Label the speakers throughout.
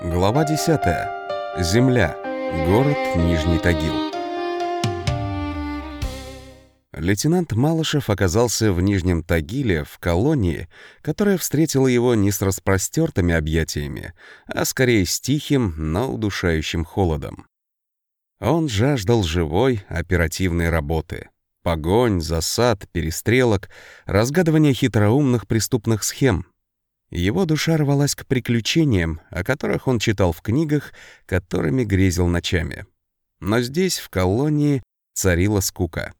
Speaker 1: Глава 10. Земля. Город Нижний Тагил. Лейтенант Малышев оказался в Нижнем Тагиле, в колонии, которая встретила его не с распростертыми объятиями, а скорее с тихим, но удушающим холодом. Он жаждал живой, оперативной работы. Погонь, засад, перестрелок, разгадывание хитроумных преступных схем — его душа рвалась к приключениям, о которых он читал в книгах, которыми грезил ночами. Но здесь, в колонии, царила скука.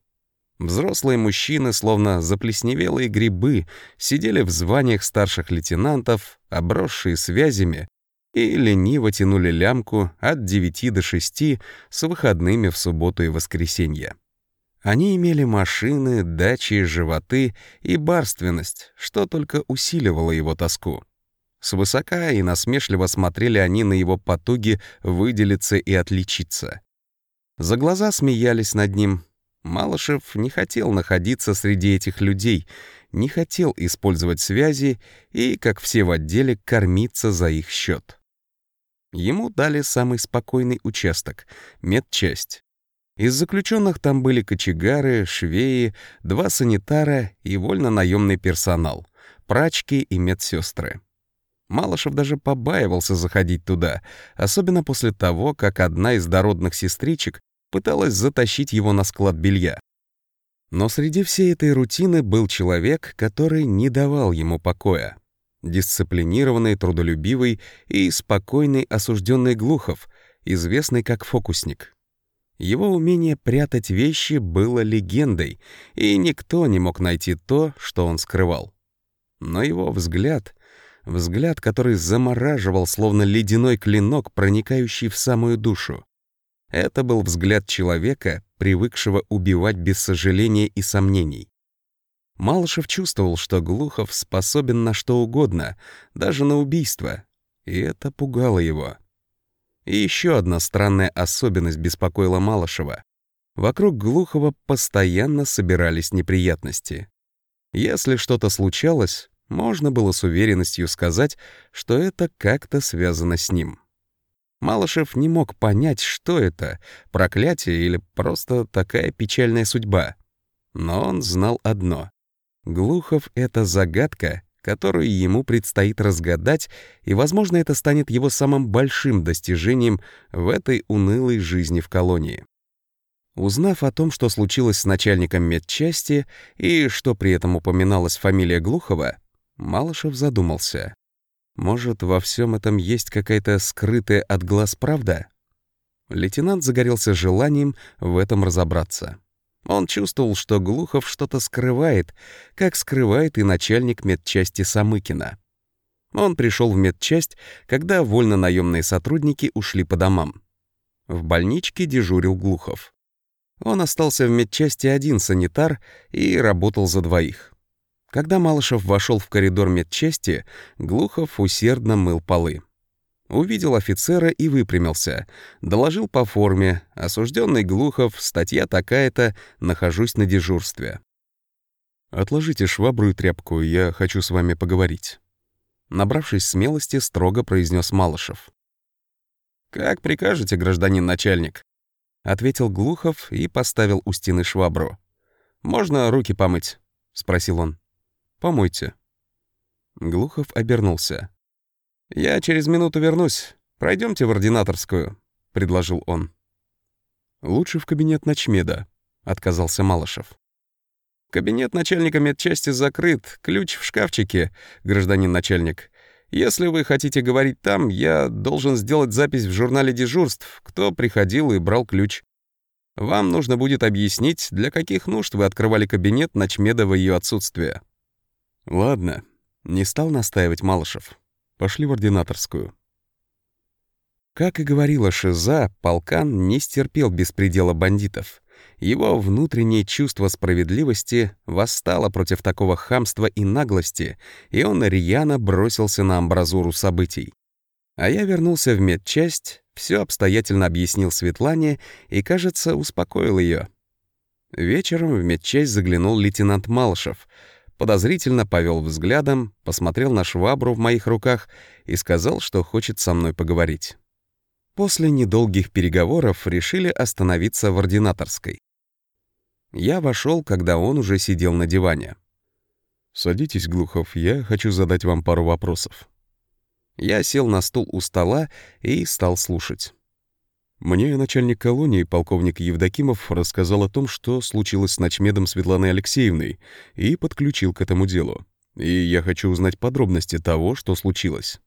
Speaker 1: Взрослые мужчины, словно заплесневелые грибы, сидели в званиях старших лейтенантов, обросшие связями, и лениво тянули лямку от 9 до 6 с выходными в субботу и воскресенье. Они имели машины, дачи, животы и барственность, что только усиливало его тоску. Свысока и насмешливо смотрели они на его потуги выделиться и отличиться. За глаза смеялись над ним. Малышев не хотел находиться среди этих людей, не хотел использовать связи и, как все в отделе, кормиться за их счет. Ему дали самый спокойный участок — медчасть. Из заключенных там были кочегары, швеи, два санитара и вольно-наемный персонал, прачки и медсестры. Малышев даже побаивался заходить туда, особенно после того, как одна из дородных сестричек пыталась затащить его на склад белья. Но среди всей этой рутины был человек, который не давал ему покоя. Дисциплинированный, трудолюбивый и спокойный осужденный Глухов, известный как фокусник. Его умение прятать вещи было легендой, и никто не мог найти то, что он скрывал. Но его взгляд, взгляд, который замораживал, словно ледяной клинок, проникающий в самую душу, это был взгляд человека, привыкшего убивать без сожаления и сомнений. Малышев чувствовал, что Глухов способен на что угодно, даже на убийство, и это пугало его. И еще одна странная особенность беспокоила Малышева. Вокруг Глухова постоянно собирались неприятности. Если что-то случалось, можно было с уверенностью сказать, что это как-то связано с ним. Малышев не мог понять, что это — проклятие или просто такая печальная судьба. Но он знал одно — Глухов — это загадка, которую ему предстоит разгадать, и, возможно, это станет его самым большим достижением в этой унылой жизни в колонии. Узнав о том, что случилось с начальником медчасти и что при этом упоминалась фамилия Глухова, Малышев задумался. Может, во всем этом есть какая-то скрытая от глаз правда? Лейтенант загорелся желанием в этом разобраться. Он чувствовал, что Глухов что-то скрывает, как скрывает и начальник медчасти Самыкина. Он пришел в медчасть, когда вольно-наемные сотрудники ушли по домам. В больничке дежурил Глухов. Он остался в медчасти один санитар и работал за двоих. Когда Малышев вошел в коридор медчасти, Глухов усердно мыл полы. Увидел офицера и выпрямился. Доложил по форме. Осужденный Глухов, статья такая-то, нахожусь на дежурстве. «Отложите швабру и тряпку, я хочу с вами поговорить». Набравшись смелости, строго произнес Малышев. «Как прикажете, гражданин начальник?» — ответил Глухов и поставил у стены швабру. «Можно руки помыть?» — спросил он. «Помойте». Глухов обернулся. «Я через минуту вернусь. Пройдемте в ординаторскую», — предложил он. «Лучше в кабинет начмеда», — отказался Малышев. «Кабинет начальника медчасти закрыт, ключ в шкафчике, гражданин начальник. Если вы хотите говорить там, я должен сделать запись в журнале дежурств, кто приходил и брал ключ. Вам нужно будет объяснить, для каких нужд вы открывали кабинет начмеда в ее отсутствие». «Ладно», — не стал настаивать Малышев. Пошли в ординаторскую. Как и говорила Шиза, полкан не стерпел беспредела бандитов. Его внутреннее чувство справедливости восстало против такого хамства и наглости, и он рьяно бросился на амбразуру событий. А я вернулся в медчасть, все обстоятельно объяснил Светлане и, кажется, успокоил ее. Вечером в медчасть заглянул лейтенант Малышев — подозрительно повел взглядом, посмотрел на швабру в моих руках и сказал, что хочет со мной поговорить. После недолгих переговоров решили остановиться в ординаторской. Я вошел, когда он уже сидел на диване. «Садитесь, Глухов, я хочу задать вам пару вопросов». Я сел на стул у стола и стал слушать. Мне начальник колонии, полковник Евдокимов, рассказал о том, что случилось с ночмедом Светланой Алексеевной, и подключил к этому делу. И я хочу узнать подробности того, что случилось.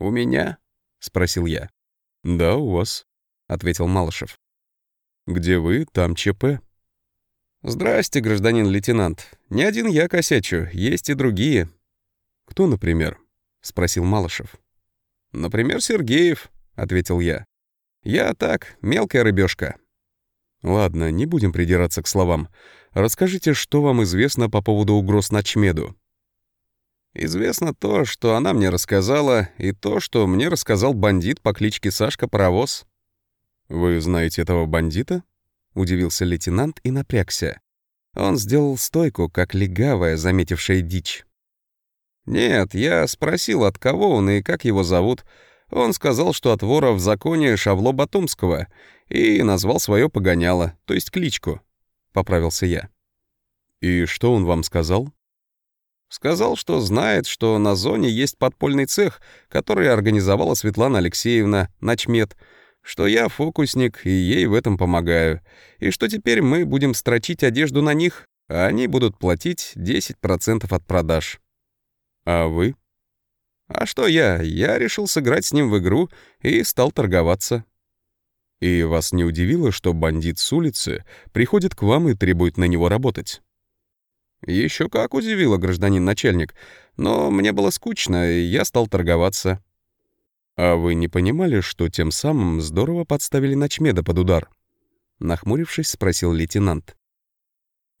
Speaker 1: «У меня?» — спросил я. «Да, у вас», — ответил Малышев. «Где вы, там ЧП». «Здрасте, гражданин лейтенант. Не один я косячу, есть и другие». «Кто, например?» — спросил Малышев. «Например, Сергеев», — ответил я. «Я так, мелкая рыбешка. «Ладно, не будем придираться к словам. Расскажите, что вам известно по поводу угроз Начмеду?» «Известно то, что она мне рассказала, и то, что мне рассказал бандит по кличке Сашка Паровоз». «Вы знаете этого бандита?» — удивился лейтенант и напрягся. Он сделал стойку, как легавая, заметившая дичь. «Нет, я спросил, от кого он и как его зовут. Он сказал, что от вора в законе Шавло Батумского, и назвал свое погоняло, то есть кличку», — поправился я. «И что он вам сказал?» Сказал, что знает, что на зоне есть подпольный цех, который организовала Светлана Алексеевна, начмет, что я фокусник и ей в этом помогаю, и что теперь мы будем строчить одежду на них, а они будут платить 10% от продаж. А вы? А что я? Я решил сыграть с ним в игру и стал торговаться. И вас не удивило, что бандит с улицы приходит к вам и требует на него работать? Еще как удивило, гражданин начальник, но мне было скучно, и я стал торговаться. «А вы не понимали, что тем самым здорово подставили ночмеда под удар?» Нахмурившись, спросил лейтенант.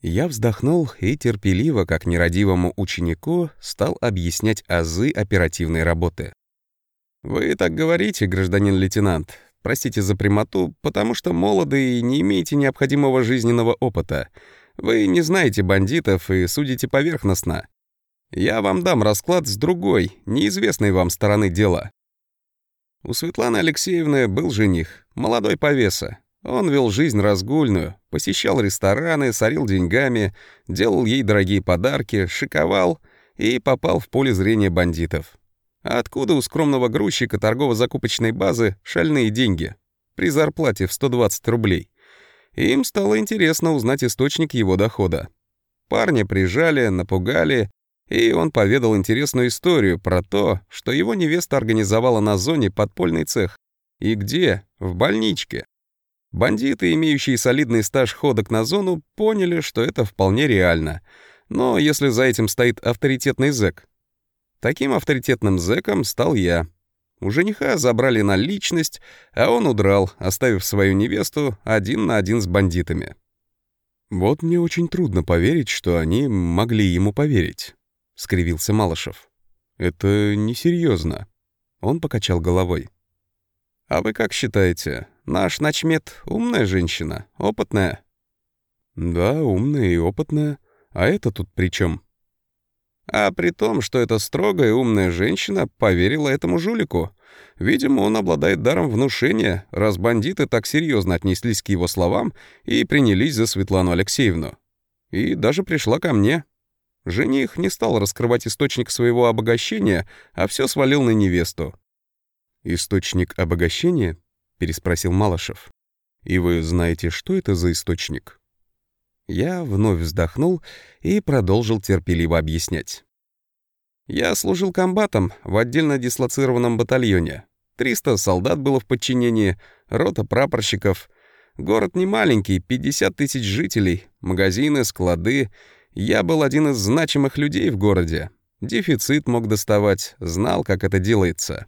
Speaker 1: Я вздохнул и терпеливо, как нерадивому ученику, стал объяснять азы оперативной работы. «Вы так говорите, гражданин лейтенант. Простите за прямоту, потому что молоды и не имеете необходимого жизненного опыта. Вы не знаете бандитов и судите поверхностно. Я вам дам расклад с другой, неизвестной вам стороны дела. У Светланы Алексеевны был жених, молодой повеса. Он вел жизнь разгульную, посещал рестораны, сорил деньгами, делал ей дорогие подарки, шиковал и попал в поле зрения бандитов. Откуда у скромного грузчика торгово-закупочной базы шальные деньги? При зарплате в 120 рублей. Им стало интересно узнать источник его дохода. Парня прижали, напугали и он поведал интересную историю про то, что его невеста организовала на зоне подпольный цех. И где? В больничке. Бандиты, имеющие солидный стаж ходок на зону, поняли, что это вполне реально. Но если за этим стоит авторитетный зэк. Таким авторитетным зэком стал я. У жениха забрали наличность, а он удрал, оставив свою невесту один на один с бандитами. Вот мне очень трудно поверить, что они могли ему поверить. — скривился Малышев. «Это несерьезно. Он покачал головой. «А вы как считаете, наш начмет умная женщина, опытная?» «Да, умная и опытная. А это тут при чем? А при том, что эта строгая умная женщина поверила этому жулику. Видимо, он обладает даром внушения, раз бандиты так серьезно отнеслись к его словам и принялись за Светлану Алексеевну. И даже пришла ко мне. Жених не стал раскрывать источник своего обогащения, а все свалил на невесту. «Источник обогащения?» — переспросил Малышев. «И вы знаете, что это за источник?» Я вновь вздохнул и продолжил терпеливо объяснять. «Я служил комбатом в отдельно дислоцированном батальоне. 300 солдат было в подчинении, рота прапорщиков. Город не маленький, 50 тысяч жителей, магазины, склады — я был один из значимых людей в городе. Дефицит мог доставать, знал, как это делается.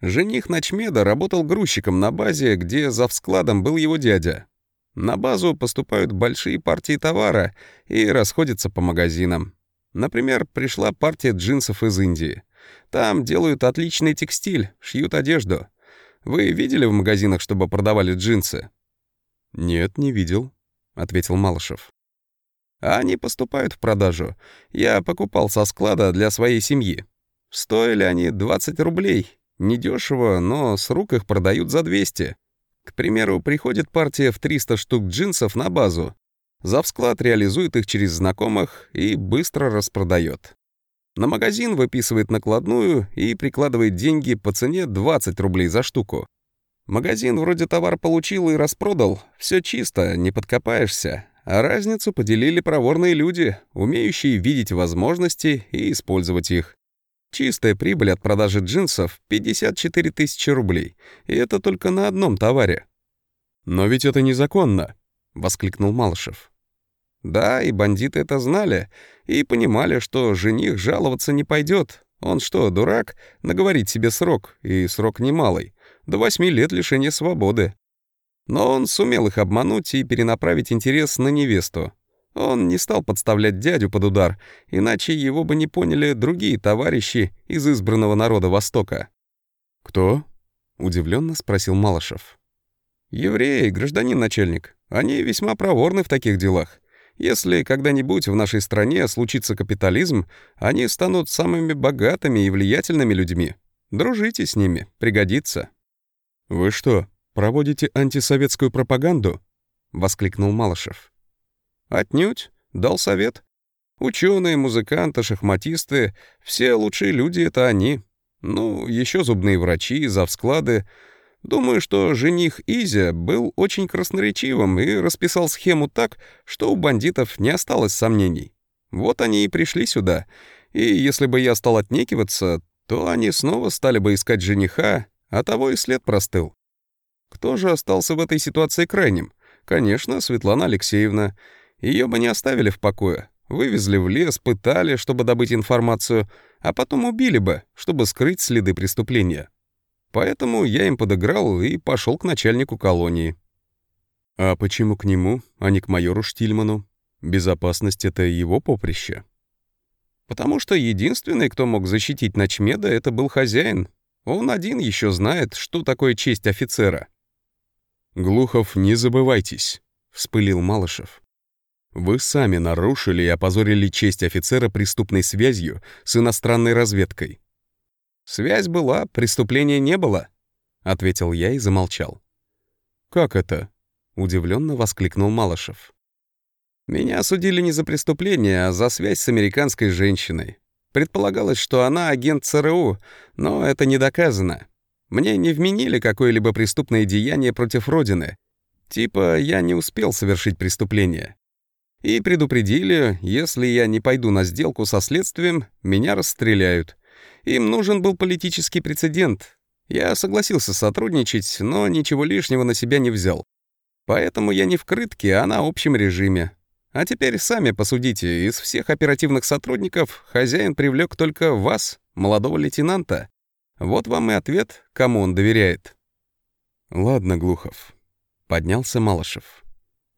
Speaker 1: Жених Ночмеда работал грузчиком на базе, где за вскладом был его дядя. На базу поступают большие партии товара и расходятся по магазинам. Например, пришла партия джинсов из Индии. Там делают отличный текстиль, шьют одежду. Вы видели в магазинах, чтобы продавали джинсы? «Нет, не видел», — ответил Малышев. Они поступают в продажу. Я покупал со склада для своей семьи. Стоили они 20 рублей. Недешево, но с рук их продают за 200. К примеру, приходит партия в 300 штук джинсов на базу. Завсклад реализует их через знакомых и быстро распродает. На магазин выписывает накладную и прикладывает деньги по цене 20 рублей за штуку. Магазин вроде товар получил и распродал, все чисто, не подкопаешься. А разницу поделили проворные люди, умеющие видеть возможности и использовать их. Чистая прибыль от продажи джинсов — 54 тысячи рублей. И это только на одном товаре. «Но ведь это незаконно», — воскликнул Малышев. Да, и бандиты это знали, и понимали, что жених жаловаться не пойдет. Он что, дурак? Наговорить себе срок, и срок немалый. До восьми лет лишения свободы. Но он сумел их обмануть и перенаправить интерес на невесту. Он не стал подставлять дядю под удар, иначе его бы не поняли другие товарищи из избранного народа Востока. «Кто?» — удивленно спросил Малышев. «Евреи, гражданин начальник. Они весьма проворны в таких делах. Если когда-нибудь в нашей стране случится капитализм, они станут самыми богатыми и влиятельными людьми. Дружите с ними, пригодится». «Вы что, проводите антисоветскую пропаганду?» — воскликнул Малышев. Отнюдь, дал совет. Ученые, музыканты, шахматисты, все лучшие люди — это они. Ну, еще зубные врачи, завсклады. Думаю, что жених Изя был очень красноречивым и расписал схему так, что у бандитов не осталось сомнений. Вот они и пришли сюда. И если бы я стал отнекиваться, то они снова стали бы искать жениха, а того и след простыл. Кто же остался в этой ситуации крайним? Конечно, Светлана Алексеевна. Ее бы не оставили в покое. Вывезли в лес, пытали, чтобы добыть информацию, а потом убили бы, чтобы скрыть следы преступления. Поэтому я им подыграл и пошел к начальнику колонии. А почему к нему, а не к майору Штильману? Безопасность — это его поприще. Потому что единственный, кто мог защитить Ночмеда, это был хозяин. Он один еще знает, что такое честь офицера. «Глухов, не забывайтесь», — вспылил Малышев. Вы сами нарушили и опозорили честь офицера преступной связью с иностранной разведкой. «Связь была, преступления не было», — ответил я и замолчал. «Как это?» — удивленно воскликнул Малышев. «Меня осудили не за преступление, а за связь с американской женщиной. Предполагалось, что она агент ЦРУ, но это не доказано. Мне не вменили какое-либо преступное деяние против Родины. Типа, я не успел совершить преступление. И предупредили, если я не пойду на сделку со следствием, меня расстреляют. Им нужен был политический прецедент. Я согласился сотрудничать, но ничего лишнего на себя не взял. Поэтому я не в крытке, а на общем режиме. А теперь сами посудите, из всех оперативных сотрудников хозяин привлек только вас, молодого лейтенанта. Вот вам и ответ, кому он доверяет. Ладно, Глухов. Поднялся Малышев.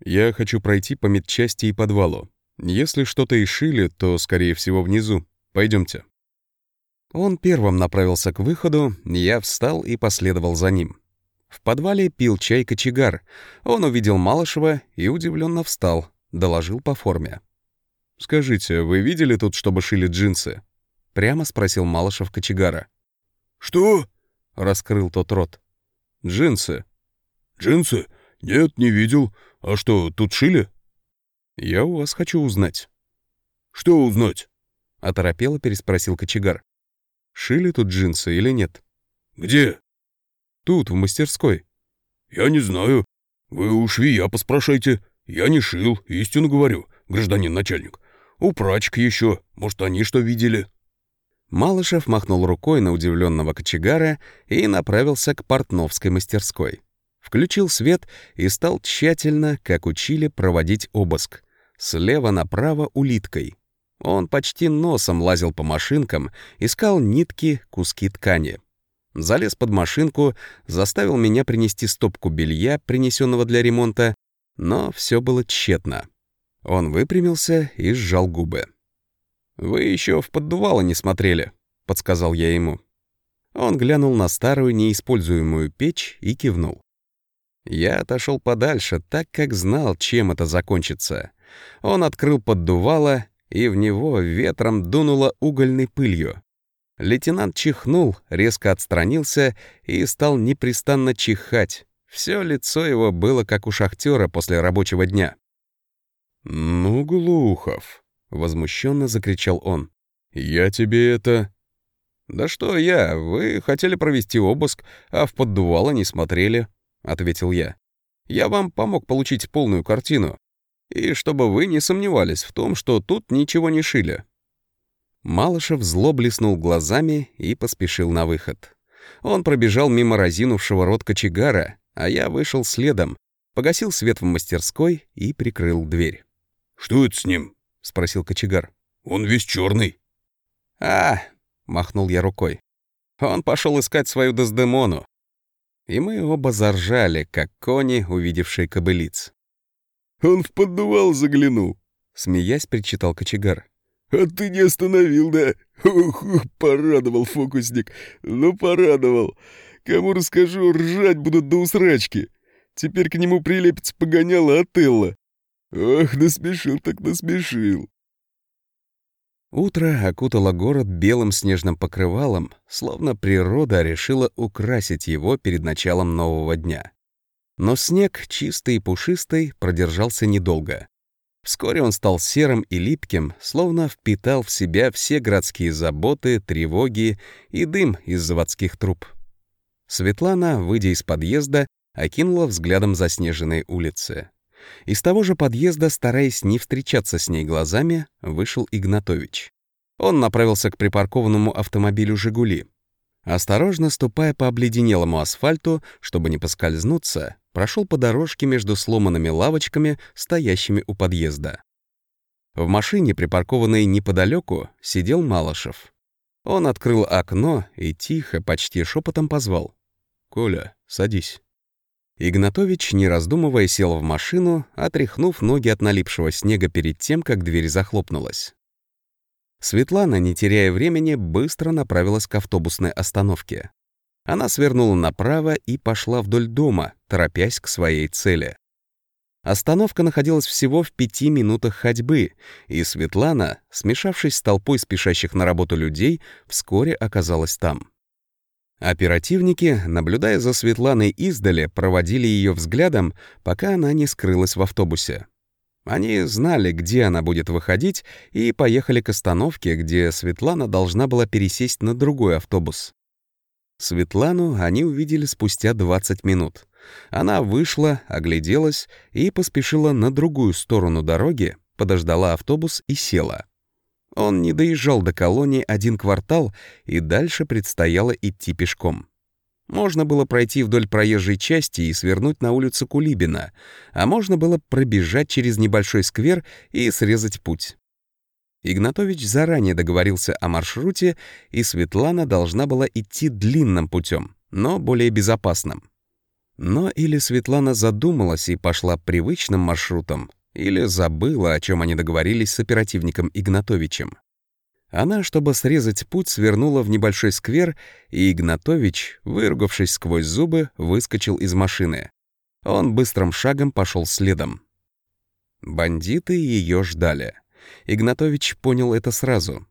Speaker 1: Я хочу пройти по медчасти и подвалу. Если что-то и шили, то, скорее всего, внизу. Пойдемте. Он первым направился к выходу, я встал и последовал за ним. В подвале пил чай кочегар. Он увидел Малышева и удивленно встал, доложил по форме. «Скажите, вы видели тут, чтобы шили джинсы?» Прямо спросил Малышев кочегара.
Speaker 2: «Что?»
Speaker 1: — раскрыл тот рот. «Джинсы».
Speaker 2: «Джинсы? Нет, не видел. «А что, тут шили?»
Speaker 1: «Я у вас хочу узнать».
Speaker 2: «Что узнать?»
Speaker 1: — оторопело переспросил кочегар. «Шили тут джинсы или нет?»
Speaker 2: «Где?»
Speaker 1: «Тут, в мастерской».
Speaker 2: «Я не знаю. Вы у швея поспрашайте. Я не шил, истину говорю, гражданин начальник. У прачек еще, может, они что видели?»
Speaker 1: Малышев махнул рукой на удивленного кочегара и направился к портновской мастерской включил свет и стал тщательно, как учили, проводить обыск. Слева направо улиткой. Он почти носом лазил по машинкам, искал нитки, куски ткани. Залез под машинку, заставил меня принести стопку белья, принесенного для ремонта, но все было тщетно. Он выпрямился и сжал губы. «Вы еще в поддувало не смотрели», — подсказал я ему. Он глянул на старую неиспользуемую печь и кивнул. Я отошел подальше, так как знал, чем это закончится. Он открыл поддувало, и в него ветром дунуло угольной пылью. Лейтенант чихнул, резко отстранился и стал непрестанно чихать. Все лицо его было как у шахтера после рабочего дня.
Speaker 2: «Ну, Глухов!» — возмущенно закричал он. «Я тебе это...»
Speaker 1: «Да что я, вы хотели провести обыск, а в поддувало не смотрели», — ответил я. «Я вам помог получить полную картину. И чтобы вы не сомневались в том, что тут ничего не шили». Малышев зло блеснул глазами и поспешил на выход. Он пробежал мимо разинувшего рот кочегара, а я вышел следом, погасил свет в мастерской и прикрыл дверь.
Speaker 2: «Что это с ним?»
Speaker 1: — спросил кочегар.
Speaker 2: «Он весь черный.
Speaker 1: «А, — махнул я рукой. Он пошел искать свою Дездемону. И мы оба заржали, как кони, увидевшие кобылиц.
Speaker 2: «Он в поддувал заглянул», —
Speaker 1: смеясь причитал кочегар.
Speaker 2: «А ты не остановил, да? Ух, порадовал фокусник. Ну, порадовал. Кому расскажу, ржать будут до усрачки. Теперь к нему прилепится погоняло Отелло. Ох, насмешил так насмешил».
Speaker 1: Утро окутало город белым снежным покрывалом, словно природа решила украсить его перед началом нового дня. Но снег, чистый и пушистый, продержался недолго. Вскоре он стал серым и липким, словно впитал в себя все городские заботы, тревоги и дым из заводских труб. Светлана, выйдя из подъезда, окинула взглядом заснеженные улицы. Из того же подъезда, стараясь не встречаться с ней глазами, вышел Игнатович. Он направился к припаркованному автомобилю «Жигули». Осторожно ступая по обледенелому асфальту, чтобы не поскользнуться, прошел по дорожке между сломанными лавочками, стоящими у подъезда. В машине, припаркованной неподалеку, сидел Малышев. Он открыл окно и тихо, почти шепотом позвал. «Коля, садись». Игнатович, не раздумывая, сел в машину, отряхнув ноги от налипшего снега перед тем, как дверь захлопнулась. Светлана, не теряя времени, быстро направилась к автобусной остановке. Она свернула направо и пошла вдоль дома, торопясь к своей цели. Остановка находилась всего в пяти минутах ходьбы, и Светлана, смешавшись с толпой спешащих на работу людей, вскоре оказалась там. Оперативники, наблюдая за Светланой издали, проводили ее взглядом, пока она не скрылась в автобусе. Они знали, где она будет выходить, и поехали к остановке, где Светлана должна была пересесть на другой автобус. Светлану они увидели спустя 20 минут. Она вышла, огляделась и поспешила на другую сторону дороги, подождала автобус и села. Он не доезжал до колонии один квартал, и дальше предстояло идти пешком. Можно было пройти вдоль проезжей части и свернуть на улицу Кулибина, а можно было пробежать через небольшой сквер и срезать путь. Игнатович заранее договорился о маршруте, и Светлана должна была идти длинным путем, но более безопасным. Но или Светлана задумалась и пошла привычным маршрутом, или забыла, о чем они договорились с оперативником Игнатовичем. Она, чтобы срезать путь, свернула в небольшой сквер, и Игнатович, выругавшись сквозь зубы, выскочил из машины. Он быстрым шагом пошел следом. Бандиты ее ждали. Игнатович понял это сразу.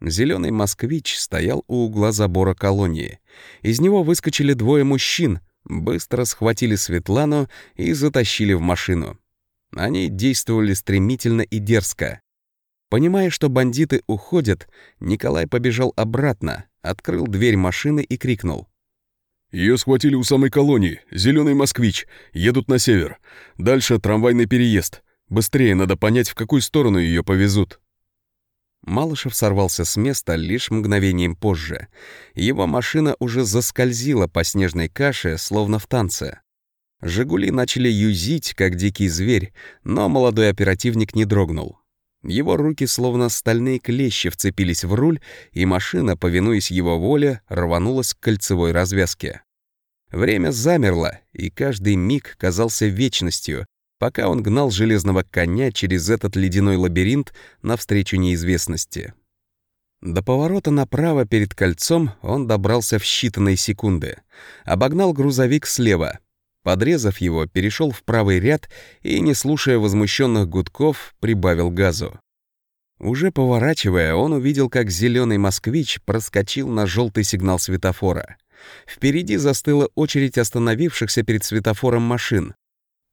Speaker 1: Зеленый москвич стоял у угла забора колонии. Из него выскочили двое мужчин, быстро схватили Светлану и затащили в машину. Они действовали стремительно и дерзко. Понимая, что бандиты уходят, Николай побежал обратно, открыл дверь машины и крикнул.
Speaker 2: «Ее схватили у самой колонии. Зеленый москвич. Едут на север. Дальше трамвайный переезд. Быстрее надо понять, в какую сторону ее повезут».
Speaker 1: Малышев сорвался с места лишь мгновением позже. Его машина уже заскользила по снежной каше, словно в танце. «Жигули» начали юзить, как дикий зверь, но молодой оперативник не дрогнул. Его руки, словно стальные клещи, вцепились в руль, и машина, повинуясь его воле, рванулась к кольцевой развязке. Время замерло, и каждый миг казался вечностью, пока он гнал железного коня через этот ледяной лабиринт навстречу неизвестности. До поворота направо перед кольцом он добрался в считанные секунды. Обогнал грузовик слева. Подрезав его, перешел в правый ряд и, не слушая возмущенных гудков, прибавил газу. Уже поворачивая, он увидел, как зеленый москвич проскочил на желтый сигнал светофора. Впереди застыла очередь остановившихся перед светофором машин.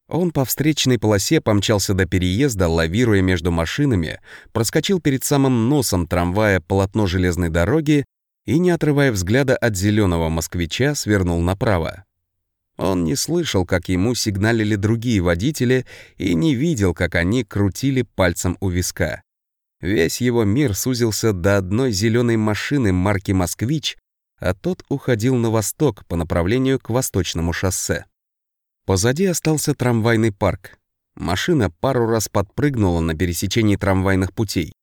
Speaker 1: Он по встречной полосе помчался до переезда, лавируя между машинами, проскочил перед самым носом трамвая полотно железной дороги и, не отрывая взгляда от зеленого москвича, свернул направо. Он не слышал, как ему сигналили другие водители, и не видел, как они крутили пальцем у виска. Весь его мир сузился до одной зеленой машины марки «Москвич», а тот уходил на восток по направлению к восточному шоссе. Позади остался трамвайный парк. Машина пару раз подпрыгнула на пересечении трамвайных путей.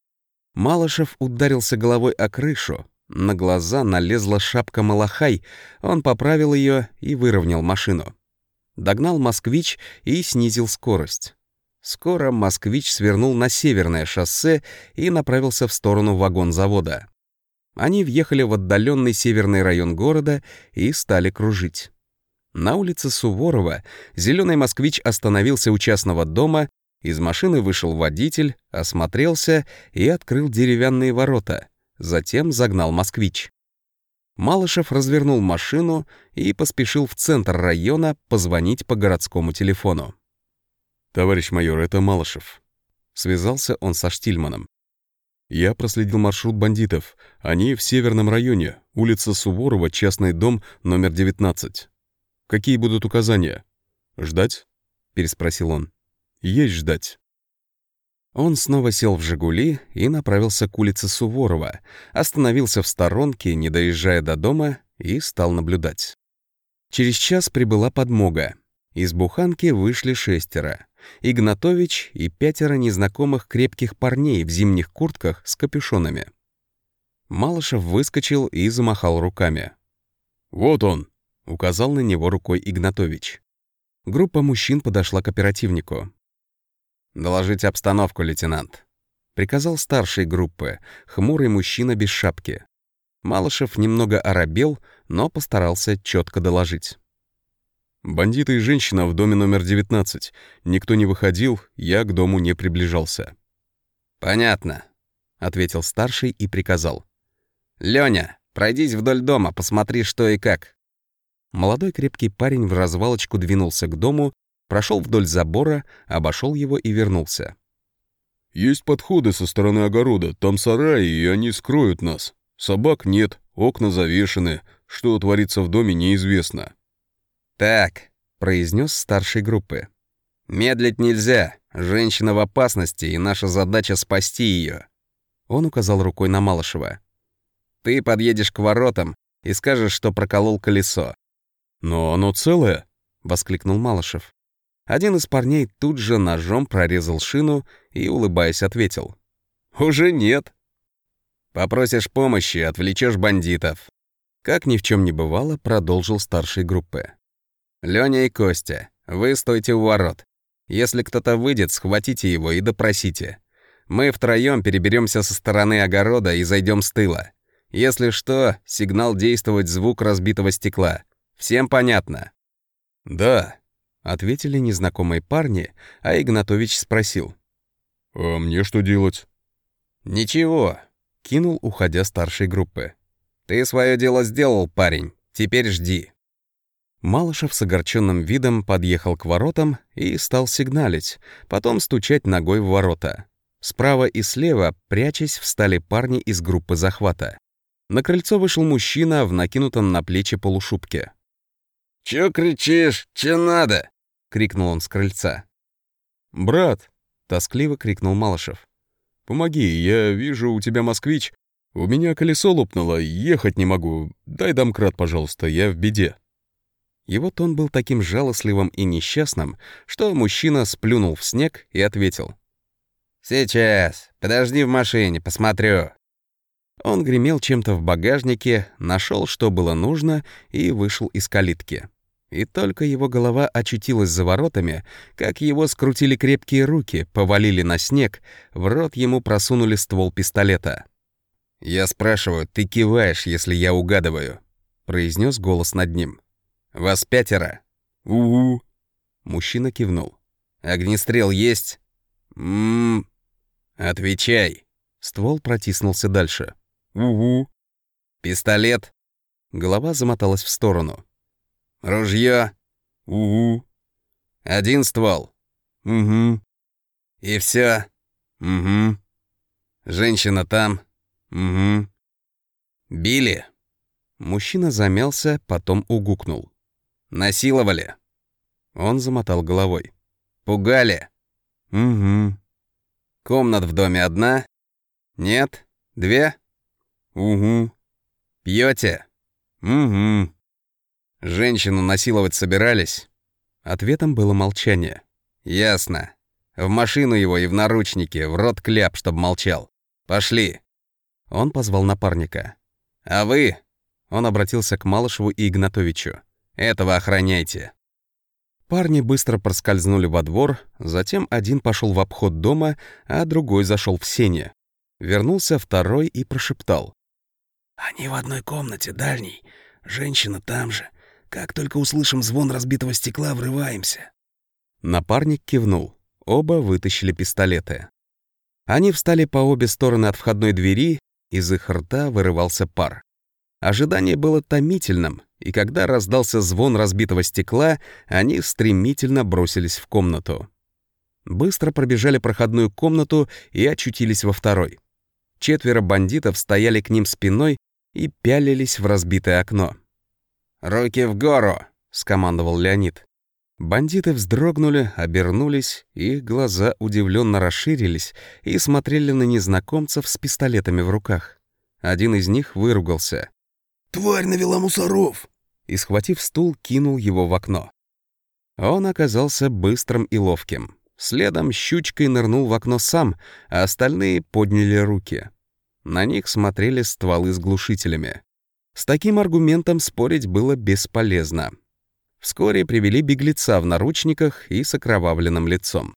Speaker 1: Малышев ударился головой о крышу. На глаза налезла шапка Малахай, он поправил ее и выровнял машину. Догнал «Москвич» и снизил скорость. Скоро «Москвич» свернул на северное шоссе и направился в сторону вагонзавода. Они въехали в отдаленный северный район города и стали кружить. На улице Суворова зеленый москвич остановился у частного дома, из машины вышел водитель, осмотрелся и открыл деревянные ворота, затем загнал москвич. Малышев развернул машину и поспешил в центр района позвонить по городскому телефону.
Speaker 2: «Товарищ майор, это Малышев».
Speaker 1: Связался он со Штильманом.
Speaker 2: «Я проследил маршрут бандитов. Они в северном районе, улица Суворова, частный дом, номер 19. Какие будут указания? Ждать?» — переспросил он. «Есть ждать».
Speaker 1: Он снова сел в «Жигули» и направился к улице Суворова, остановился в сторонке, не доезжая до дома, и стал наблюдать. Через час прибыла подмога. Из буханки вышли шестеро. Игнатович и пятеро незнакомых крепких парней в зимних куртках с капюшонами. Малышев выскочил и замахал руками.
Speaker 2: «Вот он!»
Speaker 1: — указал на него рукой Игнатович. Группа мужчин подошла к оперативнику. «Доложить обстановку, лейтенант», — приказал старшей группы, хмурый мужчина без шапки. Малышев немного оробел, но постарался четко доложить.
Speaker 2: Бандиты и женщина в доме номер 19. Никто не выходил, я к дому не приближался.
Speaker 1: «Понятно», — ответил старший и приказал. «Лёня, пройдись вдоль дома, посмотри, что и как». Молодой крепкий парень в развалочку двинулся к дому, прошел вдоль забора, обошел его и вернулся.
Speaker 2: «Есть подходы со стороны огорода, там сараи, и они скроют нас. Собак нет, окна завешены, что творится в доме неизвестно».
Speaker 1: «Так», — произнес старшей группы. «Медлить нельзя. Женщина в опасности, и наша задача — спасти ее. Он указал рукой на Малышева. «Ты подъедешь к воротам и скажешь, что проколол колесо».
Speaker 2: «Но оно целое?»
Speaker 1: — воскликнул Малышев. Один из парней тут же ножом прорезал шину и, улыбаясь, ответил. «Уже нет». «Попросишь помощи, отвлечешь бандитов». Как ни в чем не бывало, продолжил старшей группы. Лёня и Костя, вы стойте у ворот. Если кто-то выйдет, схватите его и допросите. Мы втроём переберемся со стороны огорода и зайдем с тыла. Если что, сигнал действовать звук разбитого стекла. Всем понятно?»
Speaker 2: «Да», —
Speaker 1: ответили незнакомые парни, а Игнатович спросил.
Speaker 2: «А мне что делать?»
Speaker 1: «Ничего», — кинул, уходя старшей группы. «Ты свое дело сделал, парень. Теперь жди». Малышев с огорченным видом подъехал к воротам и стал сигналить, потом стучать ногой в ворота. Справа и слева, прячась, встали парни из группы захвата. На крыльцо вышел мужчина в накинутом на плечи полушубке.
Speaker 3: «Чё кричишь? Че надо?»
Speaker 1: — крикнул он с крыльца.
Speaker 2: «Брат!»
Speaker 1: — тоскливо крикнул Малышев.
Speaker 2: «Помоги, я вижу, у тебя москвич. У меня колесо лопнуло, ехать не могу. Дай домкрат, пожалуйста, я в беде».
Speaker 1: Его тон был таким жалостливым и несчастным, что мужчина сплюнул в снег и ответил. «Сейчас. Подожди в машине, посмотрю». Он гремел чем-то в багажнике, нашел, что было нужно, и вышел из калитки. И только его голова очутилась за воротами, как его скрутили крепкие руки, повалили на снег, в рот ему просунули ствол пистолета. «Я спрашиваю, ты киваешь, если я угадываю», — произнес голос над ним. «Вас пятеро?»
Speaker 2: «Угу».
Speaker 1: Мужчина кивнул.
Speaker 3: «Огнестрел есть?» «Ммм...» «Отвечай».
Speaker 1: Ствол протиснулся дальше.
Speaker 2: «Угу».
Speaker 3: «Пистолет?»
Speaker 1: Голова замоталась в сторону.
Speaker 3: «Ружье?»
Speaker 2: «Угу».
Speaker 3: «Один ствол?»
Speaker 2: «Угу».
Speaker 3: «И все?»
Speaker 2: «Угу».
Speaker 3: «Женщина там?»
Speaker 2: «Угу».
Speaker 3: «Били?»
Speaker 1: Мужчина замялся, потом угукнул.
Speaker 3: «Насиловали?»
Speaker 1: Он замотал головой.
Speaker 3: «Пугали?»
Speaker 2: «Угу».
Speaker 3: «Комнат в доме одна?» «Нет? Две?»
Speaker 2: «Угу».
Speaker 3: «Пьете?»
Speaker 2: «Угу».
Speaker 3: «Женщину насиловать собирались?»
Speaker 1: Ответом было молчание.
Speaker 3: «Ясно. В машину его и в наручники, в рот кляп, чтоб молчал. Пошли».
Speaker 1: Он позвал напарника.
Speaker 3: «А вы?»
Speaker 1: Он обратился к Малышеву и Игнатовичу.
Speaker 3: «Этого охраняйте».
Speaker 1: Парни быстро проскользнули во двор, затем один пошел в обход дома, а другой зашел в сене. Вернулся второй и прошептал.
Speaker 4: «Они в одной комнате, дальней. Женщина там же. Как только услышим звон разбитого стекла, врываемся».
Speaker 1: Напарник кивнул. Оба вытащили пистолеты. Они встали по обе стороны от входной двери, из их рта вырывался пар. Ожидание было томительным, и когда раздался звон разбитого стекла, они стремительно бросились в комнату. Быстро пробежали проходную комнату и очутились во второй. Четверо бандитов стояли к ним спиной и пялились в разбитое окно.
Speaker 3: «Руки в гору!»
Speaker 1: — скомандовал Леонид. Бандиты вздрогнули, обернулись, их глаза удивленно расширились и смотрели на незнакомцев с пистолетами в руках. Один из них выругался.
Speaker 4: «Тварь навела мусоров!»
Speaker 1: и, схватив стул, кинул его в окно. Он оказался быстрым и ловким. Следом щучкой нырнул в окно сам, а остальные подняли руки. На них смотрели стволы с глушителями. С таким аргументом спорить было бесполезно. Вскоре привели беглеца в наручниках и с окровавленным лицом.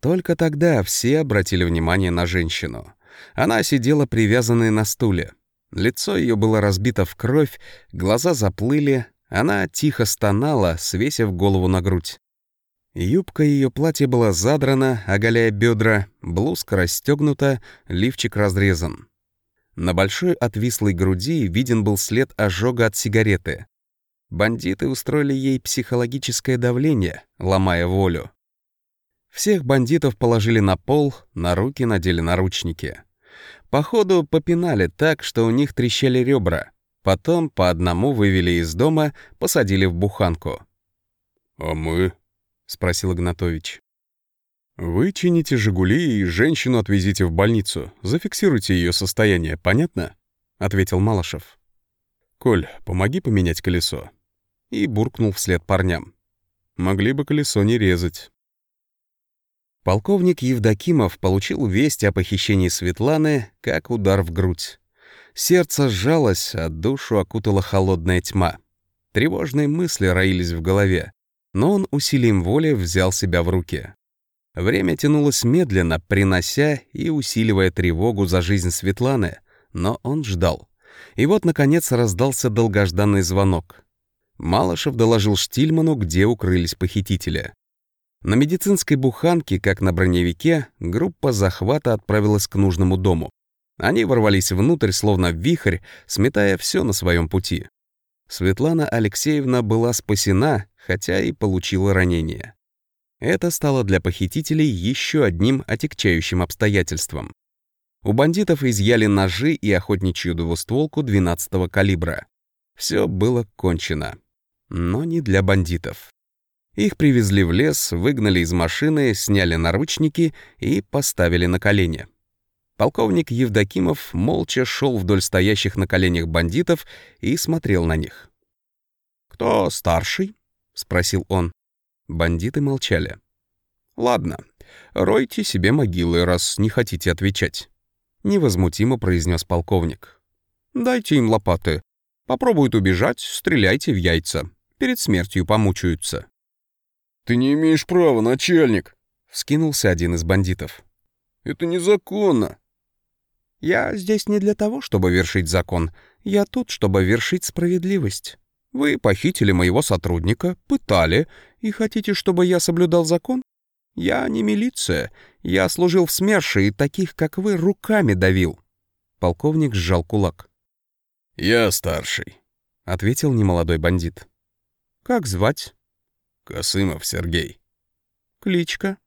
Speaker 1: Только тогда все обратили внимание на женщину. Она сидела привязанная на стуле. Лицо ее было разбито в кровь, глаза заплыли, она тихо стонала, свесив голову на грудь. Юбка ее платья была задрана, оголяя бедра, блузка расстегнута, лифчик разрезан. На большой отвислой груди виден был след ожога от сигареты. Бандиты устроили ей психологическое давление, ломая волю. Всех бандитов положили на пол, на руки надели наручники. Походу, попинали так, что у них трещали ребра. Потом по одному вывели из дома, посадили в буханку.
Speaker 2: «А мы?»
Speaker 1: — спросил Игнатович.
Speaker 2: «Вы чините «Жигули» и женщину отвезите в больницу. Зафиксируйте ее состояние, понятно?» — ответил Малышев. «Коль, помоги поменять колесо».
Speaker 1: И буркнул вслед парням.
Speaker 2: «Могли бы колесо не резать».
Speaker 1: Полковник Евдокимов получил весть о похищении Светланы как удар в грудь. Сердце сжалось, а душу окутала холодная тьма. Тревожные мысли роились в голове, но он усилием воли взял себя в руки. Время тянулось медленно, принося и усиливая тревогу за жизнь Светланы, но он ждал. И вот, наконец, раздался долгожданный звонок. Малышев доложил Штильману, где укрылись похитители. На медицинской буханке, как на броневике, группа захвата отправилась к нужному дому. Они ворвались внутрь, словно вихрь, сметая все на своем пути. Светлана Алексеевна была спасена, хотя и получила ранение. Это стало для похитителей еще одним отягчающим обстоятельством. У бандитов изъяли ножи и охотничью двустволку 12-го калибра. Все было кончено. Но не для бандитов. Их привезли в лес, выгнали из машины, сняли наручники и поставили на колени. Полковник Евдокимов молча шел вдоль стоящих на коленях бандитов и смотрел на них. «Кто старший?» — спросил он. Бандиты молчали. «Ладно, ройте себе могилы, раз не хотите отвечать», — невозмутимо произнес полковник. «Дайте им лопаты. Попробуют убежать, стреляйте в яйца. Перед смертью помучаются».
Speaker 2: «Ты не имеешь права, начальник!»
Speaker 1: — вскинулся один из бандитов.
Speaker 2: «Это незаконно!»
Speaker 1: «Я здесь не для того, чтобы вершить закон. Я тут, чтобы вершить справедливость. Вы похитили моего сотрудника, пытали, и хотите, чтобы я соблюдал закон? Я не милиция. Я служил в СМЕРШе и таких, как вы, руками давил. Полковник сжал кулак.
Speaker 2: «Я старший», —
Speaker 1: ответил немолодой бандит. «Как звать?»
Speaker 2: «Косымов Сергей».
Speaker 1: «Кличка?»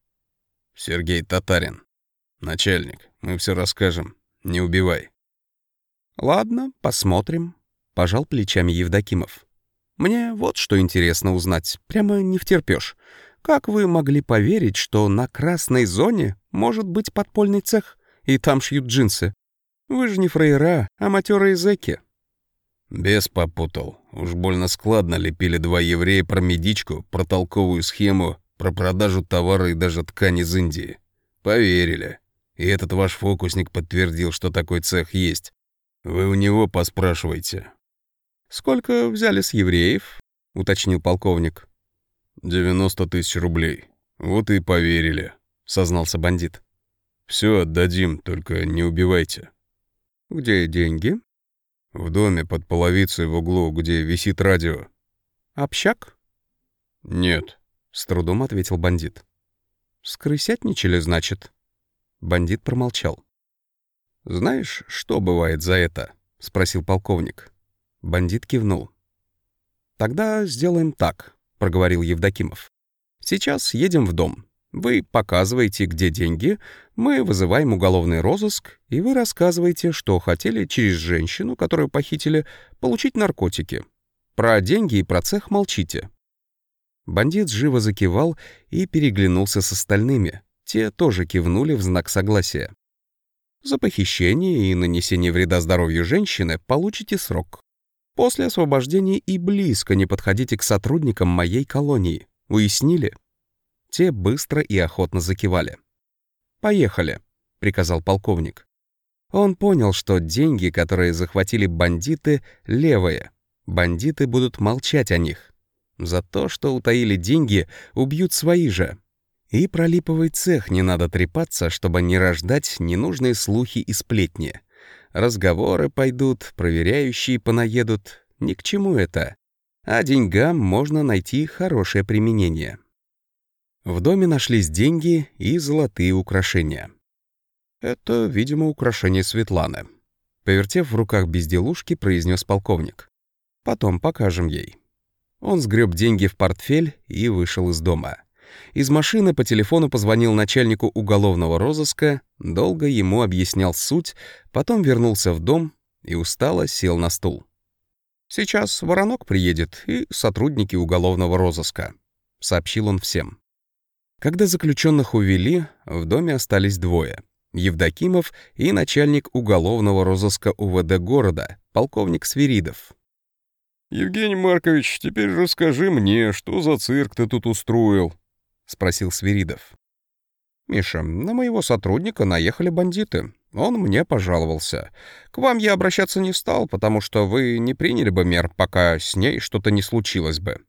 Speaker 2: «Сергей Татарин. Начальник, мы все расскажем. Не убивай».
Speaker 1: «Ладно, посмотрим», — пожал плечами Евдокимов. «Мне вот что интересно узнать, прямо не втерпёшь. Как вы могли поверить, что на красной зоне может быть подпольный цех, и там шьют джинсы? Вы же не фраера, а матерые зэки».
Speaker 2: Бес попутал. Уж больно складно лепили два еврея про медичку, про толковую схему, про продажу товара и даже ткани из Индии. Поверили. И этот ваш фокусник подтвердил, что такой цех есть. Вы у него поспрашивайте.
Speaker 1: «Сколько взяли с евреев?» — уточнил полковник.
Speaker 2: «Девяносто тысяч рублей. Вот и поверили», — сознался бандит. «Все отдадим, только не убивайте».
Speaker 1: «Где деньги?»
Speaker 2: «В доме под половицей в углу, где висит радио».
Speaker 1: «Общак?»
Speaker 2: «Нет», —
Speaker 1: с трудом ответил бандит. «Скрысятничали, значит?» Бандит промолчал. «Знаешь, что бывает за это?» — спросил полковник. Бандит кивнул. «Тогда сделаем так», — проговорил Евдокимов. «Сейчас едем в дом. Вы показываете, где деньги, мы вызываем уголовный розыск, и вы рассказываете, что хотели через женщину, которую похитили, получить наркотики. Про деньги и про цех молчите». Бандит живо закивал и переглянулся с остальными. Те тоже кивнули в знак согласия. За похищение и нанесение вреда здоровью женщины получите срок. После освобождения и близко не подходите к сотрудникам моей колонии. Уяснили?» Те быстро и охотно закивали. «Поехали», — приказал полковник. Он понял, что деньги, которые захватили бандиты, левые. Бандиты будут молчать о них. За то, что утаили деньги, убьют свои же. И про липовый цех не надо трепаться, чтобы не рождать ненужные слухи и сплетни. Разговоры пойдут, проверяющие понаедут. Ни к чему это. А деньгам можно найти хорошее применение. В доме нашлись деньги и золотые украшения. Это, видимо, украшение Светланы. Повертев в руках безделушки, произнес полковник. Потом покажем ей. Он сгреб деньги в портфель и вышел из дома. Из машины по телефону позвонил начальнику уголовного розыска, долго ему объяснял суть, потом вернулся в дом и устало сел на стул. «Сейчас Воронок приедет и сотрудники уголовного розыска», — сообщил он всем. Когда заключенных увели, в доме остались двое — Евдокимов и начальник уголовного розыска УВД города, полковник Свиридов.
Speaker 2: «Евгений Маркович, теперь расскажи мне, что за цирк ты тут устроил?» — спросил Свиридов.
Speaker 1: «Миша, на моего сотрудника наехали бандиты. Он мне пожаловался. К вам я обращаться не стал, потому что вы не приняли бы мер, пока с ней что-то не случилось бы.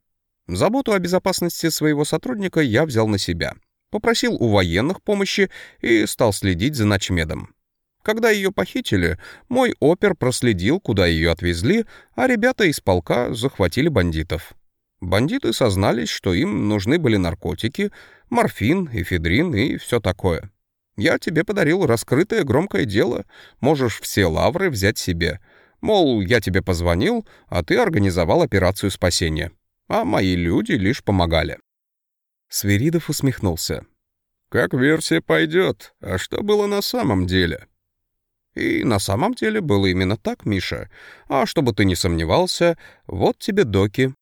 Speaker 1: Заботу о безопасности своего сотрудника я взял на себя. Попросил у военных помощи и стал следить за ночмедом. Когда ее похитили, мой опер проследил, куда ее отвезли, а ребята из полка захватили бандитов. Бандиты сознались, что им нужны были наркотики, морфин, эфедрин и все такое. Я тебе подарил раскрытое громкое дело, можешь все лавры взять себе. Мол, я тебе позвонил, а ты организовал операцию спасения. А мои люди лишь помогали. Свиридов усмехнулся. «Как версия пойдет, а что было на самом деле?» «И на самом деле было именно так, Миша. А чтобы ты не сомневался, вот тебе доки,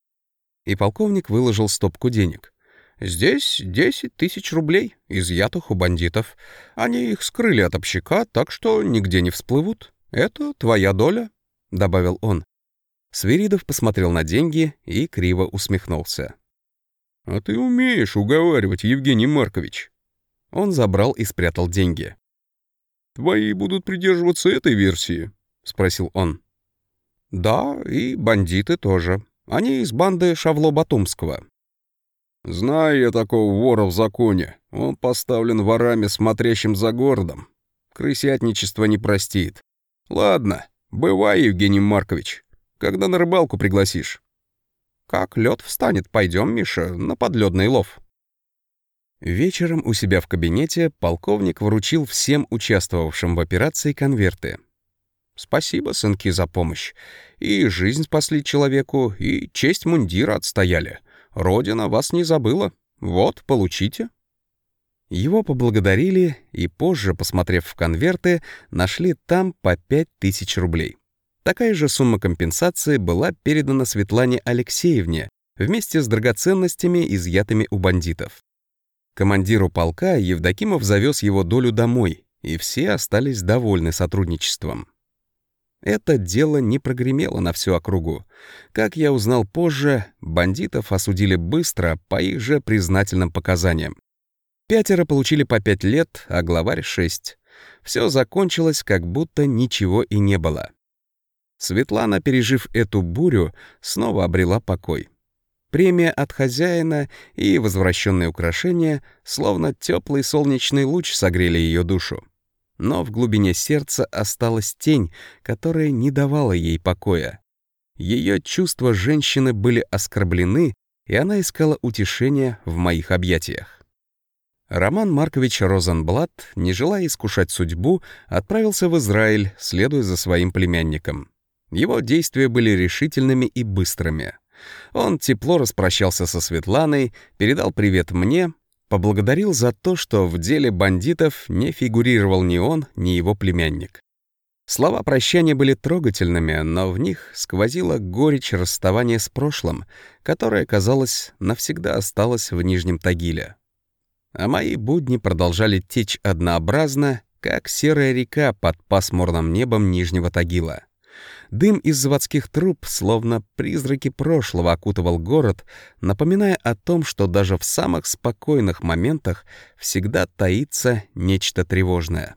Speaker 1: и полковник выложил стопку денег. «Здесь десять тысяч рублей, изъятых у бандитов. Они их скрыли от общака, так что нигде не всплывут. Это твоя доля», — добавил он. Свиридов посмотрел на деньги и криво усмехнулся.
Speaker 2: «А ты умеешь уговаривать, Евгений Маркович».
Speaker 1: Он забрал и спрятал деньги.
Speaker 2: «Твои будут придерживаться этой версии?» — спросил он.
Speaker 1: «Да, и бандиты тоже», они из банды Шавло-Батумского.
Speaker 2: Знаю я такого вора в законе. Он поставлен ворами, смотрящим за городом. Крысятничество не простит. Ладно, бывай, Евгений Маркович. Когда на рыбалку пригласишь?
Speaker 1: Как лед встанет, пойдем, Миша, на подледный лов. Вечером у себя в кабинете полковник вручил всем участвовавшим в операции конверты. «Спасибо, сынки, за помощь. И жизнь спасли человеку, и честь мундира отстояли. Родина вас не забыла. Вот, получите». Его поблагодарили и позже, посмотрев в конверты, нашли там по пять тысяч рублей. Такая же сумма компенсации была передана Светлане Алексеевне вместе с драгоценностями, изъятыми у бандитов. Командиру полка Евдокимов завез его долю домой, и все остались довольны сотрудничеством. Это дело не прогремело на всю округу. Как я узнал позже, бандитов осудили быстро по их же признательным показаниям. Пятеро получили по пять лет, а главарь — шесть. Все закончилось, как будто ничего и не было. Светлана, пережив эту бурю, снова обрела покой. Премия от хозяина и возвращенные украшения, словно теплый солнечный луч, согрели ее душу. Но в глубине сердца осталась тень, которая не давала ей покоя. Ее чувства женщины были оскорблены, и она искала утешения в моих объятиях. Роман Маркович Розенблат, не желая искушать судьбу, отправился в Израиль, следуя за своим племянником. Его действия были решительными и быстрыми. Он тепло распрощался со Светланой, передал привет мне, поблагодарил за то, что в деле бандитов не фигурировал ни он, ни его племянник. Слова прощания были трогательными, но в них сквозила горечь расставания с прошлым, которое, казалось, навсегда осталось в Нижнем Тагиле. А мои будни продолжали течь однообразно, как серая река под пасмурным небом Нижнего Тагила. Дым из заводских труб, словно призраки прошлого, окутывал город, напоминая о том, что даже в самых спокойных моментах всегда таится нечто тревожное.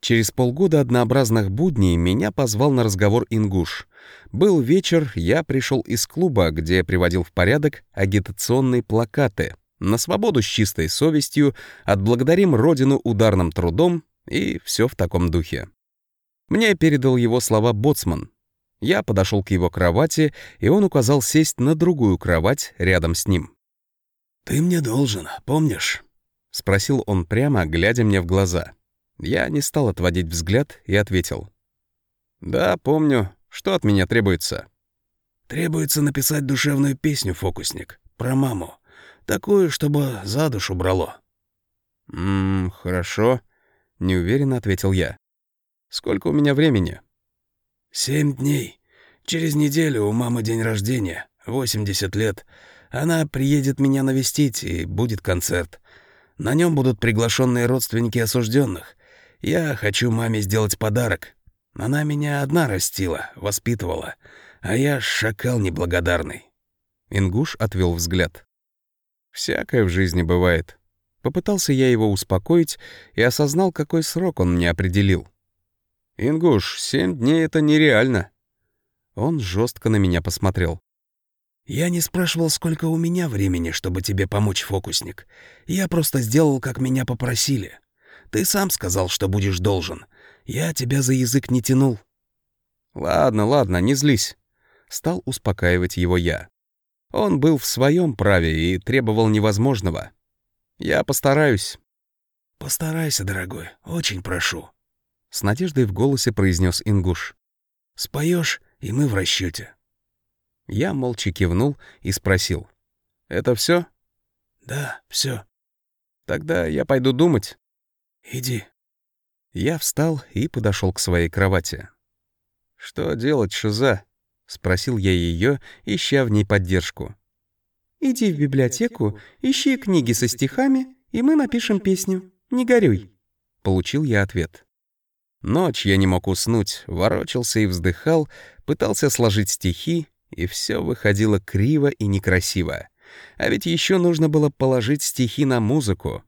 Speaker 1: Через полгода однообразных будней меня позвал на разговор Ингуш. Был вечер, я пришел из клуба, где приводил в порядок агитационные плакаты. На свободу с чистой совестью, отблагодарим Родину ударным трудом и все в таком духе. Мне передал его слова боцман. Я подошел к его кровати, и он указал сесть на другую кровать рядом с ним.
Speaker 5: «Ты мне должен, помнишь?»
Speaker 1: — спросил он прямо, глядя мне в глаза. Я не стал отводить взгляд и ответил. «Да, помню. Что от меня требуется?»
Speaker 5: «Требуется написать душевную песню, фокусник, про маму. Такую, чтобы за душу брало».
Speaker 1: «Ммм, хорошо», — неуверенно ответил я. Сколько у меня времени?
Speaker 5: Семь дней. Через неделю у мамы день рождения, 80 лет. Она приедет меня навестить, и будет концерт. На нем будут приглашенные родственники осужденных. Я хочу маме сделать подарок. Она меня одна растила, воспитывала, а я шакал неблагодарный.
Speaker 1: Ингуш отвел взгляд. Всякое в жизни бывает. Попытался я его успокоить и осознал, какой срок он мне определил. «Ингуш, семь дней — это нереально». Он жестко на меня посмотрел.
Speaker 5: «Я не спрашивал, сколько у меня времени, чтобы тебе помочь, фокусник. Я просто сделал, как меня попросили. Ты сам сказал, что будешь должен. Я тебя за язык не тянул».
Speaker 1: «Ладно, ладно, не злись», — стал успокаивать его я. Он был в своем праве и требовал невозможного. «Я постараюсь».
Speaker 5: «Постарайся, дорогой, очень прошу», —
Speaker 1: с надеждой в голосе произнес Ингуш.
Speaker 5: «Споешь, и мы в расчете.
Speaker 1: Я молча кивнул и спросил. «Это все?
Speaker 5: «Да, все.
Speaker 1: Тогда я пойду думать».
Speaker 5: «Иди».
Speaker 1: Я встал и подошел к своей кровати. «Что делать, Шиза?» — спросил я ее, ища в ней поддержку.
Speaker 6: «Иди в библиотеку, ищи книги со стихами, и мы напишем песню. Не горюй», —
Speaker 1: получил я ответ. Ночь я не мог уснуть, ворочался и вздыхал, пытался сложить стихи, и все выходило криво и некрасиво. А ведь еще нужно было положить стихи на музыку.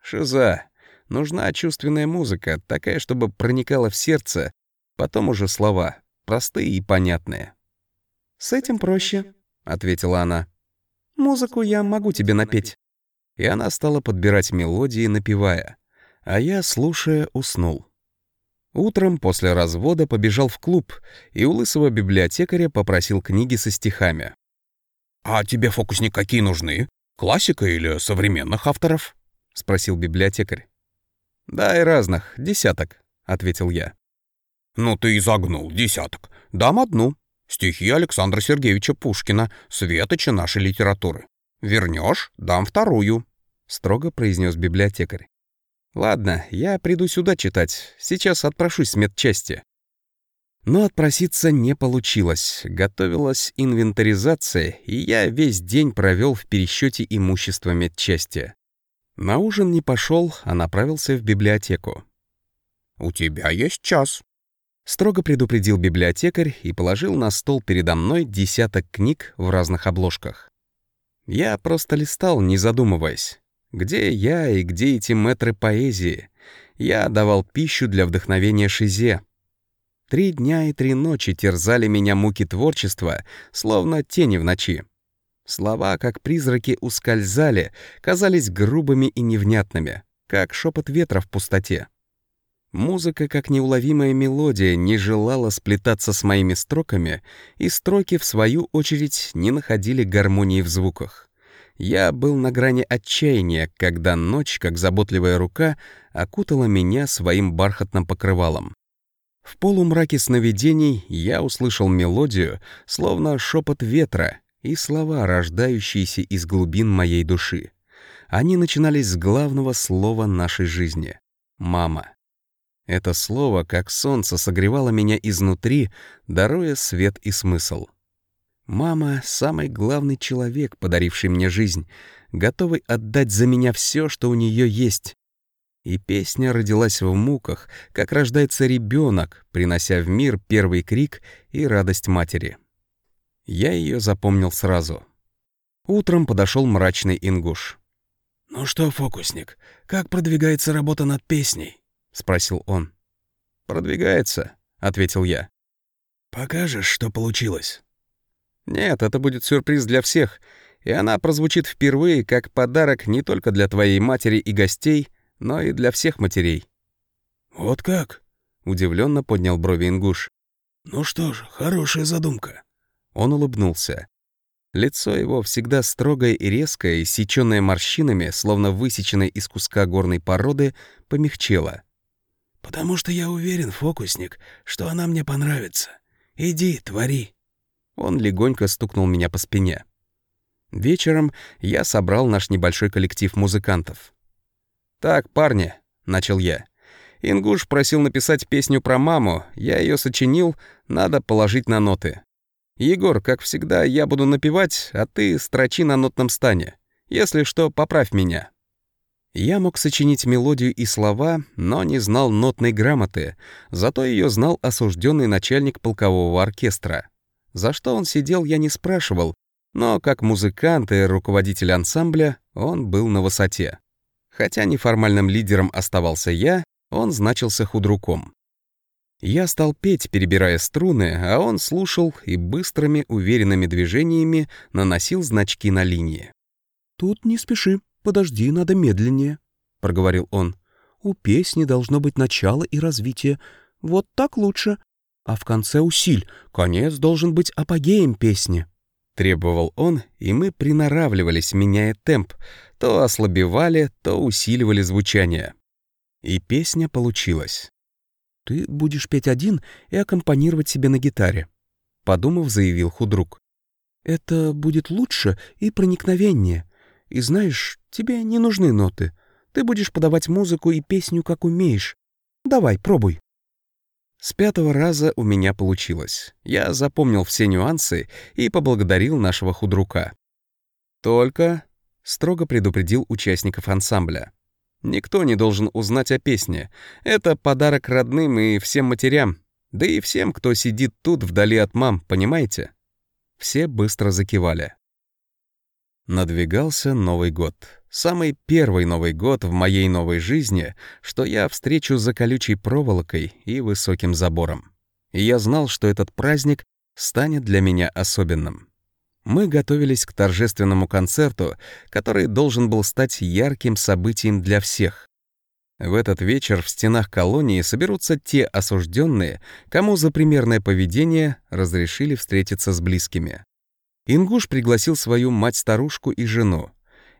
Speaker 1: Шиза. Нужна чувственная музыка, такая, чтобы проникала в сердце, потом уже слова, простые и понятные.
Speaker 6: «С этим проще», —
Speaker 1: ответила она.
Speaker 6: «Музыку я могу тебе напеть».
Speaker 1: И она стала подбирать мелодии, напевая. А я, слушая, уснул. Утром после развода побежал в клуб и у лысого библиотекаря попросил книги со стихами.
Speaker 3: «А тебе, фокусник, какие нужны? Классика или современных авторов?» — спросил библиотекарь.
Speaker 1: «Да, и разных, десяток», — ответил я.
Speaker 3: «Ну ты и загнул, десяток. Дам одну. Стихи Александра Сергеевича Пушкина, светоча нашей литературы. Вернешь, дам вторую», — строго произнес библиотекарь.
Speaker 1: «Ладно, я приду сюда читать. Сейчас отпрошусь с медчасти». Но отпроситься не получилось. Готовилась инвентаризация, и я весь день провел в пересчете имущества медчасти. На ужин не пошел, а направился в библиотеку.
Speaker 3: «У тебя есть час», —
Speaker 1: строго предупредил библиотекарь и положил на стол передо мной десяток книг в разных обложках. Я просто листал, не задумываясь. Где я и где эти метры поэзии? Я давал пищу для вдохновения Шизе. Три дня и три ночи терзали меня муки творчества, словно тени в ночи. Слова, как призраки, ускользали, казались грубыми и невнятными, как шепот ветра в пустоте. Музыка, как неуловимая мелодия, не желала сплетаться с моими строками, и строки, в свою очередь, не находили гармонии в звуках. Я был на грани отчаяния, когда ночь, как заботливая рука, окутала меня своим бархатным покрывалом. В полумраке сновидений я услышал мелодию, словно шепот ветра, и слова, рождающиеся из глубин моей души. Они начинались с главного слова нашей жизни — «мама». Это слово, как солнце, согревало меня изнутри, даруя свет и смысл. Мама — самый главный человек, подаривший мне жизнь, готовый отдать за меня все, что у нее есть, и песня родилась в муках, как рождается ребенок, принося в мир первый крик и радость матери. Я ее запомнил сразу. Утром подошел мрачный ингуш.
Speaker 4: «Ну что, фокусник, как продвигается работа над песней?» — спросил он.
Speaker 1: «Продвигается», — ответил я.
Speaker 4: «Покажешь, что получилось?»
Speaker 1: «Нет, это будет сюрприз для всех, и она прозвучит впервые как подарок не только для твоей матери и гостей, но и для всех матерей.
Speaker 4: «Вот как?»
Speaker 1: — удивленно поднял брови Ингуш.
Speaker 4: «Ну что ж, хорошая задумка».
Speaker 1: Он улыбнулся. Лицо его, всегда строгое и резкое, иссечённое морщинами, словно высеченное из куска горной породы, помягчело.
Speaker 4: «Потому что я уверен, фокусник, что она мне понравится. Иди, твори».
Speaker 1: Он легонько стукнул меня по спине. Вечером я собрал наш небольшой коллектив музыкантов. «Так, парни», — начал я. Ингуш просил написать песню про маму, я ее сочинил, надо положить на ноты. Егор, как всегда, я буду напевать, а ты строчи на нотном стане. Если что, поправь меня. Я мог сочинить мелодию и слова, но не знал нотной грамоты, зато ее знал осужденный начальник полкового оркестра. За что он сидел, я не спрашивал, но как музыкант и руководитель ансамбля он был на высоте. Хотя неформальным лидером оставался я, он значился худруком. Я стал петь, перебирая струны, а он слушал и быстрыми, уверенными движениями наносил значки на линии.
Speaker 7: «Тут не спеши, подожди, надо медленнее», — проговорил он. «У песни должно быть начало и развитие. Вот так лучше. А в конце усиль. Конец должен быть апогеем песни».
Speaker 1: Требовал он, и мы приноравливались, меняя темп, то ослабевали, то усиливали звучание. И песня получилась.
Speaker 7: «Ты будешь петь один и аккомпанировать себе на гитаре», — подумав, заявил худрук. «Это будет лучше и проникновеннее. И знаешь, тебе не нужны ноты. Ты будешь подавать музыку и песню, как умеешь. Давай, пробуй».
Speaker 1: С пятого раза у меня получилось. Я запомнил все нюансы и поблагодарил нашего худрука. Только строго предупредил участников ансамбля. Никто не должен узнать о песне. Это подарок родным и всем матерям, да и всем, кто сидит тут вдали от мам, понимаете? Все быстро закивали. Надвигался Новый год. Самый первый Новый год в моей новой жизни, что я встречу за колючей проволокой и высоким забором. И я знал, что этот праздник станет для меня особенным мы готовились к торжественному концерту, который должен был стать ярким событием для всех. В этот вечер в стенах колонии соберутся те осужденные, кому за примерное поведение разрешили встретиться с близкими. Ингуш пригласил свою мать-старушку и жену.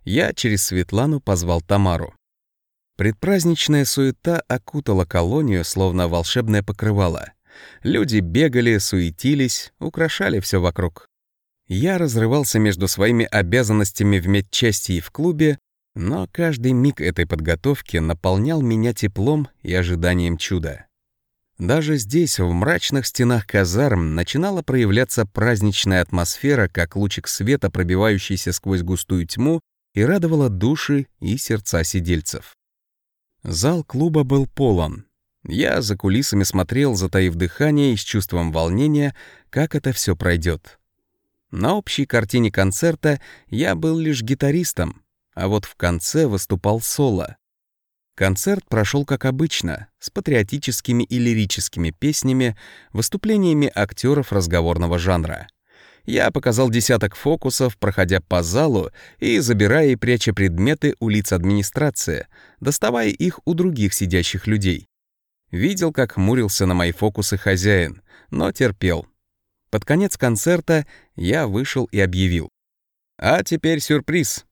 Speaker 1: Я через Светлану позвал Тамару. Предпраздничная суета окутала колонию, словно волшебное покрывало. Люди бегали, суетились, украшали все вокруг. Я разрывался между своими обязанностями в медчасти и в клубе, но каждый миг этой подготовки наполнял меня теплом и ожиданием чуда. Даже здесь, в мрачных стенах казарм, начинала проявляться праздничная атмосфера, как лучик света, пробивающийся сквозь густую тьму, и радовала души и сердца сидельцев. Зал клуба был полон. Я за кулисами смотрел, затаив дыхание и с чувством волнения, как это все пройдет. На общей картине концерта я был лишь гитаристом, а вот в конце выступал соло. Концерт прошел как обычно, с патриотическими и лирическими песнями, выступлениями актеров разговорного жанра. Я показал десяток фокусов, проходя по залу и забирая и пряча предметы у лиц администрации, доставая их у других сидящих людей. Видел, как хмурился на мои фокусы хозяин, но терпел. Под конец концерта я вышел и объявил. «А теперь сюрприз!»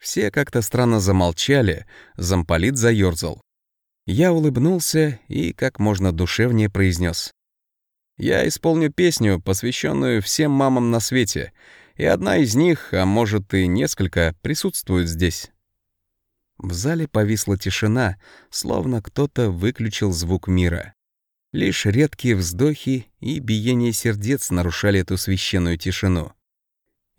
Speaker 1: Все как-то странно замолчали, замполит заёрзал. Я улыбнулся и как можно душевнее произнес: «Я исполню песню, посвященную всем мамам на свете, и одна из них, а может и несколько, присутствует здесь». В зале повисла тишина, словно кто-то выключил звук мира. Лишь редкие вздохи и биение сердец нарушали эту священную тишину.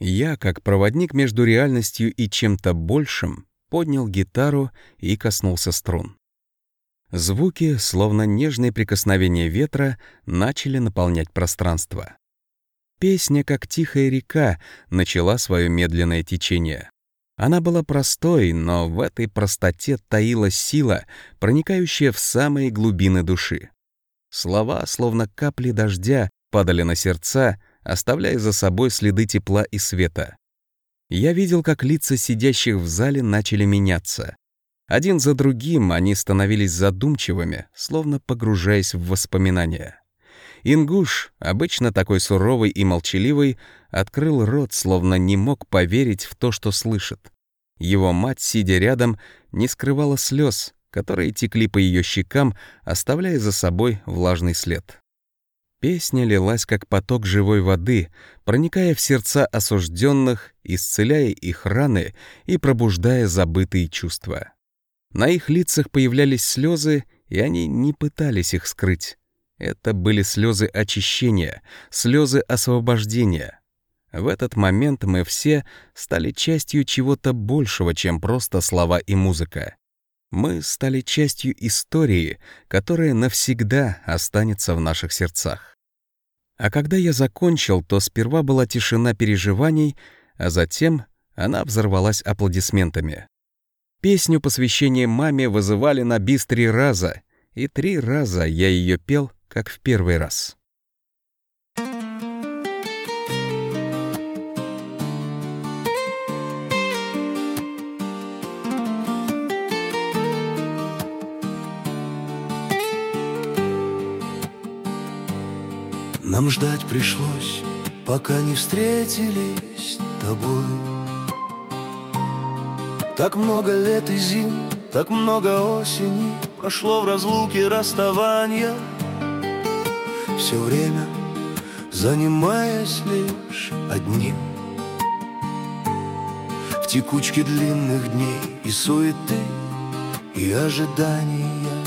Speaker 1: Я, как проводник между реальностью и чем-то большим, поднял гитару и коснулся струн. Звуки, словно нежные прикосновения ветра, начали наполнять пространство. Песня, как тихая река, начала свое медленное течение. Она была простой, но в этой простоте таилась сила, проникающая в самые глубины души. Слова, словно капли дождя, падали на сердца, оставляя за собой следы тепла и света. Я видел, как лица сидящих в зале начали меняться. Один за другим они становились задумчивыми, словно погружаясь в воспоминания. Ингуш, обычно такой суровый и молчаливый, открыл рот, словно не мог поверить в то, что слышит. Его мать, сидя рядом, не скрывала слез, которые текли по ее щекам, оставляя за собой влажный след. Песня лилась как поток живой воды, проникая в сердца осужденных, исцеляя их раны и пробуждая забытые чувства. На их лицах появлялись слезы, и они не пытались их скрыть. Это были слезы очищения, слезы освобождения. В этот момент мы все стали частью чего-то большего, чем просто слова и музыка. Мы стали частью истории, которая навсегда останется в наших сердцах. А когда я закончил, то сперва была тишина переживаний, а затем она взорвалась аплодисментами. Песню посвящения маме вызывали на бис три раза, и три раза я ее пел, как в первый раз.
Speaker 8: Нам ждать пришлось, пока не встретились с тобой. Так много лет и зим, так много осени Прошло в разлуке расставания. Все время занимаясь лишь одним. В текучке длинных дней и суеты, и ожидания.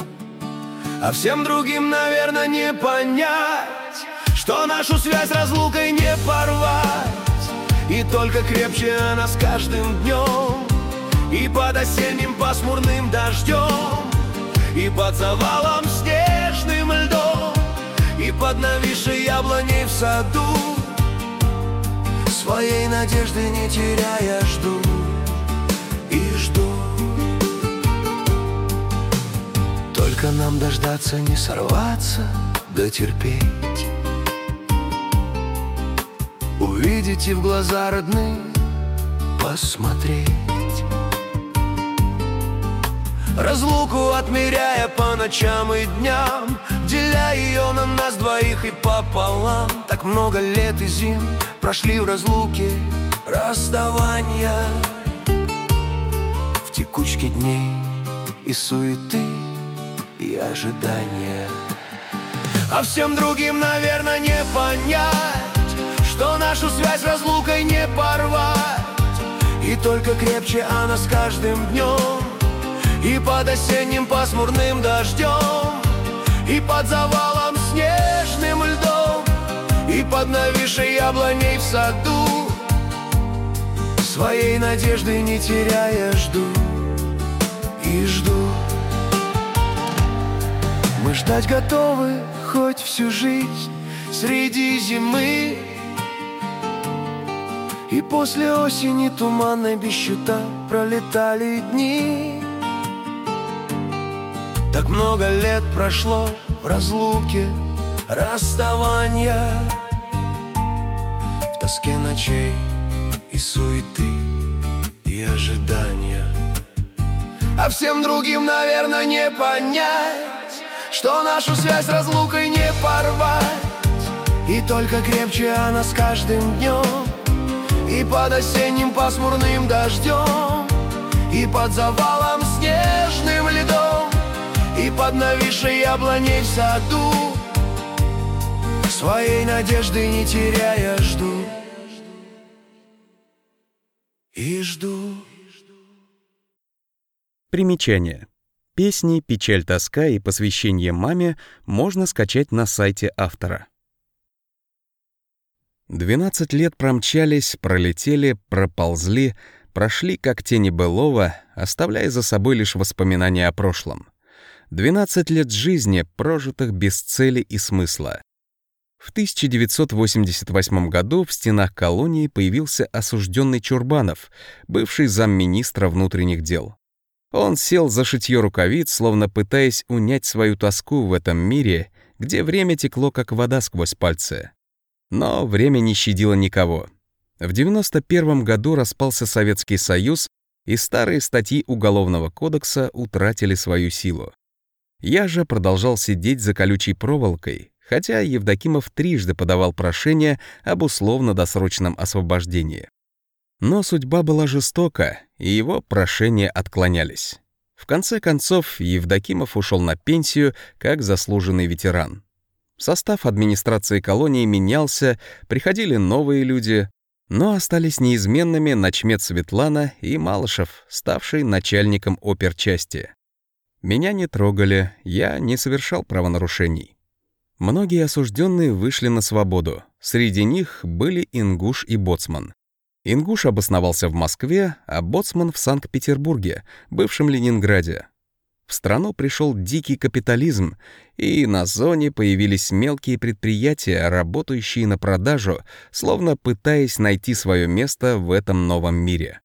Speaker 8: А всем другим, наверное, не понять что нашу связь разлукой не порвать? И только крепче она с каждым днем. И под осенним пасмурным дождем И под завалом снежным льдом И под нависшей яблоней в саду. Своей надежды не теряя жду И жду. Только нам дождаться не сорваться, да и в глаза родные посмотреть. Разлуку отмеряя по ночам и дням Деля ее на нас двоих и пополам. Так много лет и зим прошли в разлуке Расставания. В текучке дней и суеты и ожидания. А всем другим, наверное, не понять Что нашу связь разлукой не порвать. И только крепче она с каждым днем. И под осенним пасмурным дождем. И под завалом снежным льдом. И под нависшей яблоней в саду. Своей надежды не теряя жду И жду. Мы ждать готовы хоть всю жизнь Среди зимы и после осени туманной без счета пролетали дни. Так много лет прошло в разлуке, расставания В тоске ночей и суеты, и ожидания. А всем другим, наверное, не понять Что нашу связь разлукой не порвать. И только крепче она с каждым днем И под осенним пасмурным дождем И под завалом снежным льдом и под нависшей яблоней в саду Своей надежды не теряя жду И жду
Speaker 1: Примечание. Песни «Печаль, тоска» и «Посвящение маме» можно скачать на сайте автора. 12 лет промчались, пролетели, проползли, прошли как тени былого, оставляя за собой лишь воспоминания о прошлом. 12 лет жизни, прожитых без цели и смысла. В 1988 году в стенах колонии появился осужденный Чурбанов, бывший замминистра внутренних дел. Он сел за шитье рукавиц, словно пытаясь унять свою тоску в этом мире, где время текло как вода сквозь пальцы. Но время не щадило никого. В 91 году распался Советский Союз, и старые статьи Уголовного кодекса утратили свою силу. Я же продолжал сидеть за колючей проволокой, хотя Евдокимов трижды подавал прошение об условно-досрочном освобождении. Но судьба была жестока, и его прошения отклонялись. В конце концов, Евдокимов ушел на пенсию как заслуженный ветеран. Состав администрации колонии менялся, приходили новые люди, но остались неизменными начмет Светлана и Малышев, ставший начальником оперчасти. Меня не трогали, я не совершал правонарушений. Многие осужденные вышли на свободу. Среди них были Ингуш и Боцман. Ингуш обосновался в Москве, а Боцман в Санкт-Петербурге, бывшем Ленинграде. В страну пришел дикий капитализм, и на зоне появились мелкие предприятия, работающие на продажу, словно пытаясь найти свое место в этом новом мире.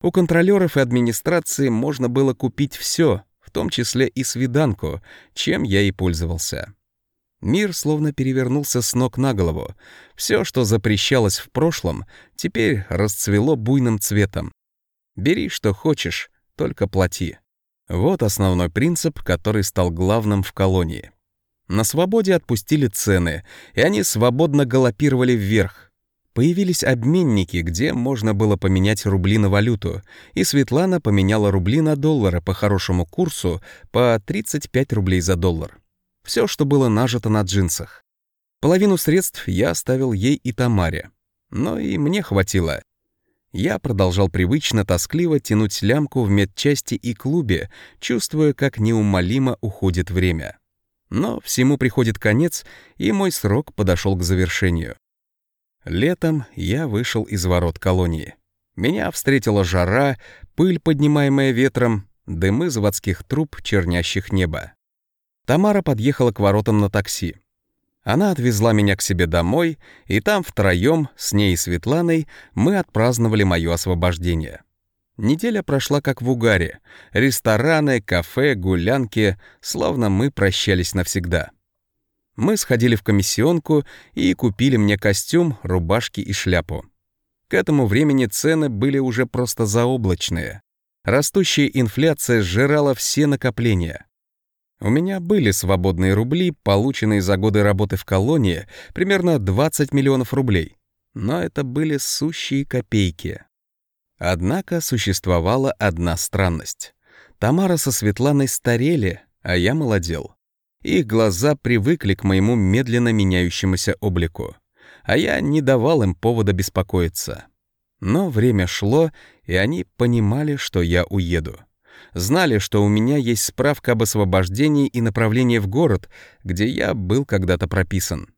Speaker 1: У контролеров и администрации можно было купить все, том числе и свиданку, чем я и пользовался. Мир словно перевернулся с ног на голову. Все, что запрещалось в прошлом, теперь расцвело буйным цветом. Бери, что хочешь, только плати. Вот основной принцип, который стал главным в колонии. На свободе отпустили цены, и они свободно галопировали вверх. Появились обменники, где можно было поменять рубли на валюту, и Светлана поменяла рубли на доллары по хорошему курсу по 35 рублей за доллар. Все, что было нажито на джинсах. Половину средств я оставил ей и Тамаре. Но и мне хватило. Я продолжал привычно тоскливо тянуть лямку в медчасти и клубе, чувствуя, как неумолимо уходит время. Но всему приходит конец, и мой срок подошел к завершению. Летом я вышел из ворот колонии. Меня встретила жара, пыль, поднимаемая ветром, дымы заводских труб, чернящих небо. Тамара подъехала к воротам на такси. Она отвезла меня к себе домой, и там втроем, с ней и Светланой, мы отпраздновали мое освобождение. Неделя прошла как в угаре. Рестораны, кафе, гулянки, словно мы прощались навсегда. Мы сходили в комиссионку и купили мне костюм, рубашки и шляпу. К этому времени цены были уже просто заоблачные. Растущая инфляция сжирала все накопления. У меня были свободные рубли, полученные за годы работы в колонии, примерно 20 миллионов рублей. Но это были сущие копейки. Однако существовала одна странность. Тамара со Светланой старели, а я молодел. Их глаза привыкли к моему медленно меняющемуся облику, а я не давал им повода беспокоиться. Но время шло, и они понимали, что я уеду знали, что у меня есть справка об освобождении и направлении в город, где я был когда-то прописан.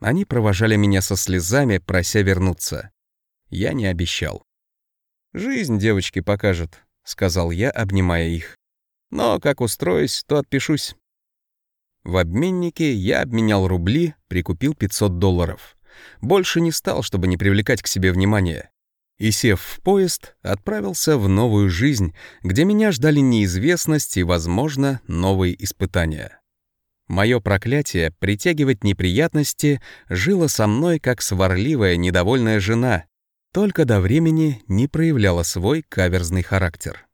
Speaker 1: Они провожали меня со слезами, прося вернуться. Я не обещал. «Жизнь девочки покажет», — сказал я, обнимая их. «Но как устроюсь, то отпишусь». В обменнике я обменял рубли, прикупил 500 долларов. Больше не стал, чтобы не привлекать к себе внимания и, сев в поезд, отправился в новую жизнь, где меня ждали неизвестность и, возможно, новые испытания. Мое проклятие притягивать неприятности жило со мной как сварливая, недовольная жена, только до времени не проявляла свой каверзный характер.